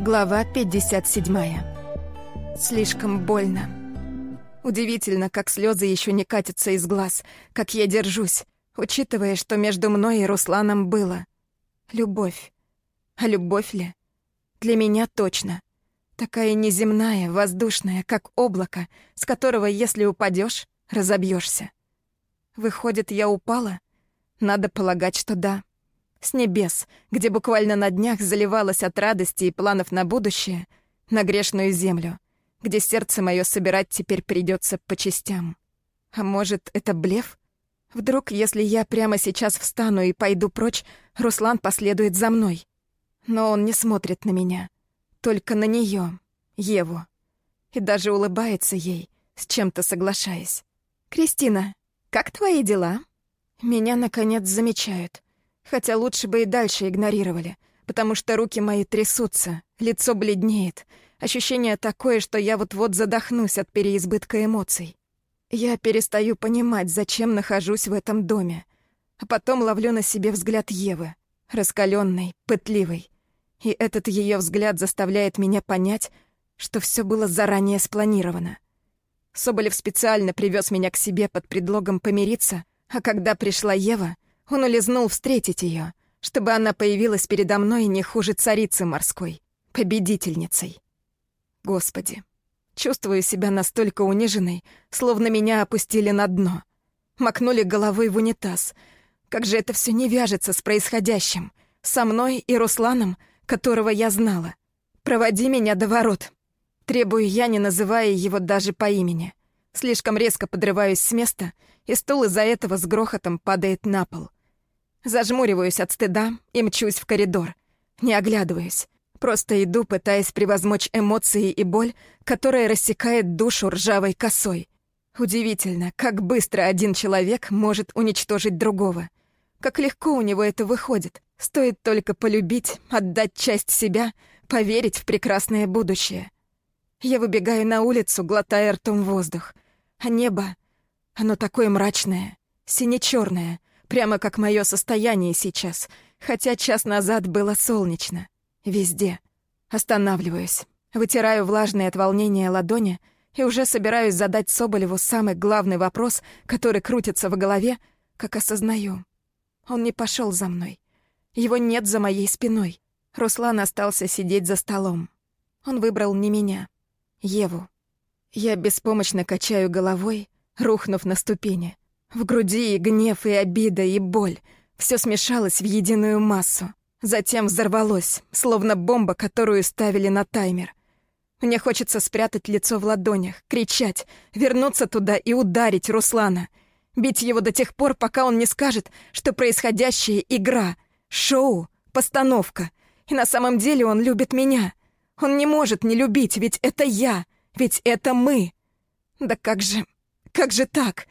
Глава 57. Слишком больно. Удивительно, как слезы еще не катятся из глаз, как я держусь, учитывая, что между мной и Русланом было. Любовь. А любовь ли? Для меня точно. Такая неземная, воздушная, как облако, с которого, если упадешь, разобьешься. Выходит, я упала? Надо полагать, что да. С небес, где буквально на днях заливалась от радости и планов на будущее, на грешную землю, где сердце мое собирать теперь придется по частям. А может, это блеф? Вдруг, если я прямо сейчас встану и пойду прочь, Руслан последует за мной. Но он не смотрит на меня, только на нее, Еву. И даже улыбается ей, с чем-то соглашаясь. «Кристина, как твои дела?» Меня, наконец, замечают — Хотя лучше бы и дальше игнорировали, потому что руки мои трясутся, лицо бледнеет. Ощущение такое, что я вот-вот задохнусь от переизбытка эмоций. Я перестаю понимать, зачем нахожусь в этом доме. А потом ловлю на себе взгляд Евы, раскаленный, пытливый. И этот ее взгляд заставляет меня понять, что все было заранее спланировано. Соболев специально привез меня к себе под предлогом помириться, а когда пришла Ева — он улизнул встретить ее, чтобы она появилась передо мной не хуже царицы морской, победительницей. Господи, чувствую себя настолько униженной, словно меня опустили на дно. Макнули головой в унитаз. Как же это все не вяжется с происходящим. Со мной и Русланом, которого я знала. Проводи меня до ворот. Требую я, не называя его даже по имени. Слишком резко подрываюсь с места, и стул из-за этого с грохотом падает на пол. Зажмуриваюсь от стыда и мчусь в коридор. Не оглядываюсь. Просто иду, пытаясь превозмочь эмоции и боль, которая рассекает душу ржавой косой. Удивительно, как быстро один человек может уничтожить другого. Как легко у него это выходит. Стоит только полюбить, отдать часть себя, поверить в прекрасное будущее. Я выбегаю на улицу, глотая ртом воздух. А небо, оно такое мрачное, сине-черное, Прямо как мое состояние сейчас, хотя час назад было солнечно. Везде. Останавливаюсь. Вытираю влажные от волнения ладони и уже собираюсь задать Соболеву самый главный вопрос, который крутится в голове, как осознаю. Он не пошел за мной. Его нет за моей спиной. Руслан остался сидеть за столом. Он выбрал не меня, Еву. Я беспомощно качаю головой, рухнув на ступени. В груди и гнев, и обида, и боль. Все смешалось в единую массу. Затем взорвалось, словно бомба, которую ставили на таймер. Мне хочется спрятать лицо в ладонях, кричать, вернуться туда и ударить Руслана. Бить его до тех пор, пока он не скажет, что происходящее — игра, шоу, постановка. И на самом деле он любит меня. Он не может не любить, ведь это я, ведь это мы. Да как же, как же так?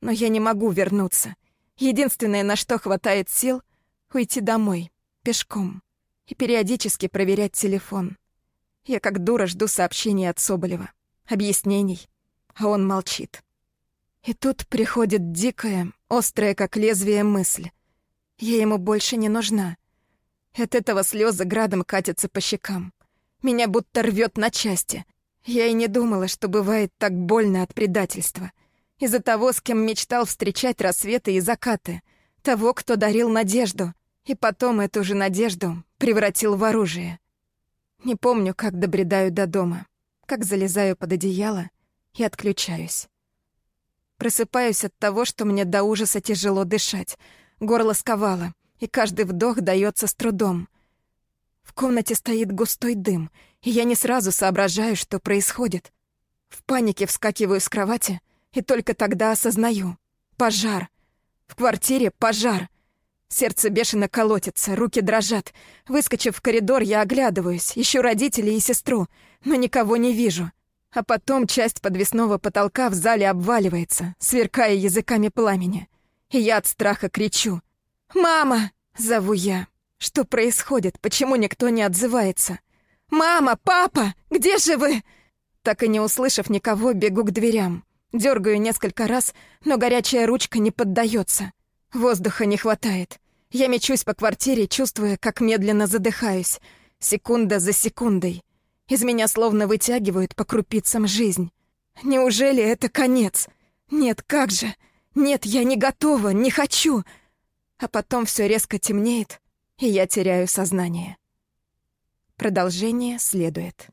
Но я не могу вернуться. Единственное, на что хватает сил — уйти домой, пешком, и периодически проверять телефон. Я как дура жду сообщений от Соболева, объяснений, а он молчит. И тут приходит дикая, острая, как лезвие, мысль. Я ему больше не нужна. От этого слезы градом катятся по щекам. Меня будто рвет на части. Я и не думала, что бывает так больно от предательства. Из-за того, с кем мечтал встречать рассветы и закаты. Того, кто дарил надежду. И потом эту же надежду превратил в оружие. Не помню, как добредаю до дома, как залезаю под одеяло и отключаюсь. Просыпаюсь от того, что мне до ужаса тяжело дышать. Горло сковало, и каждый вдох дается с трудом. В комнате стоит густой дым, и я не сразу соображаю, что происходит. В панике вскакиваю с кровати — и только тогда осознаю. Пожар. В квартире пожар. Сердце бешено колотится, руки дрожат. Выскочив в коридор, я оглядываюсь, ищу родителей и сестру, но никого не вижу. А потом часть подвесного потолка в зале обваливается, сверкая языками пламени. И я от страха кричу. «Мама!» — зову я. Что происходит? Почему никто не отзывается? «Мама! Папа! Где же вы?» Так и не услышав никого, бегу к дверям. Дергаю несколько раз, но горячая ручка не поддается. Воздуха не хватает. Я мечусь по квартире, чувствуя, как медленно задыхаюсь. секунда за секундой. Из меня словно вытягивают по крупицам жизнь. Неужели это конец? Нет, как же? Нет, я не готова, не хочу. А потом все резко темнеет, и я теряю сознание. Продолжение следует.